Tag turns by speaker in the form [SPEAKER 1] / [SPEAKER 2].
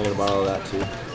[SPEAKER 1] I'm gonna borrow that too.